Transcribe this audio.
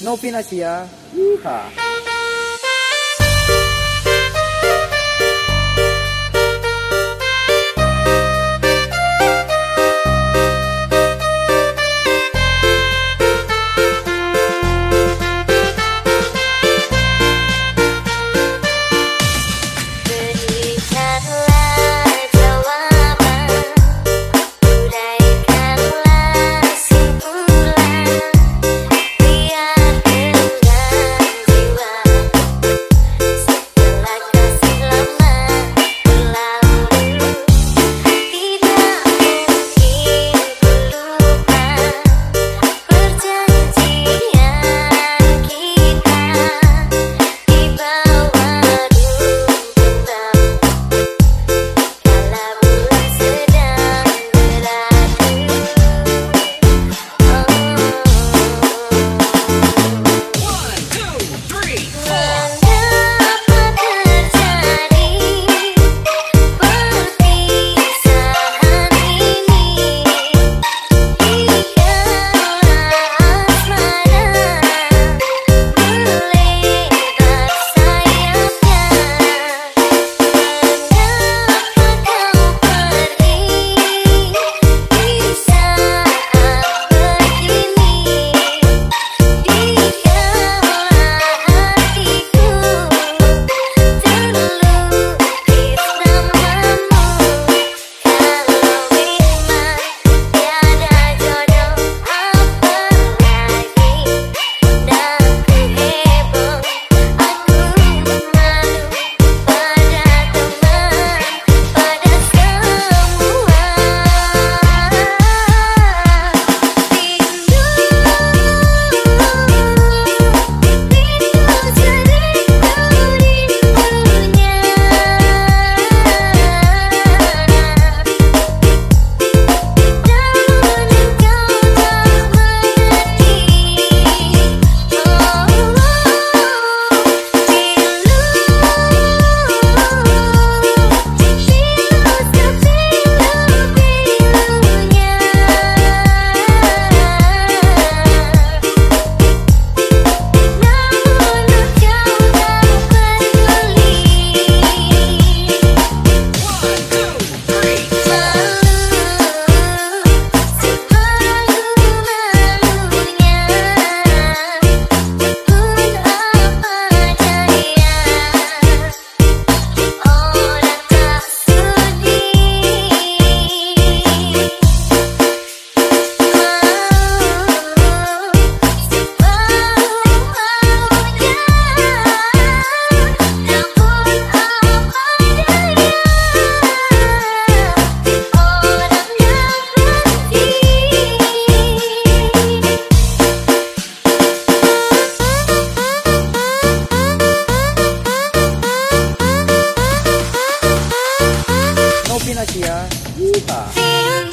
No Pina siya. Yeehaw! Open na. Yeehaw!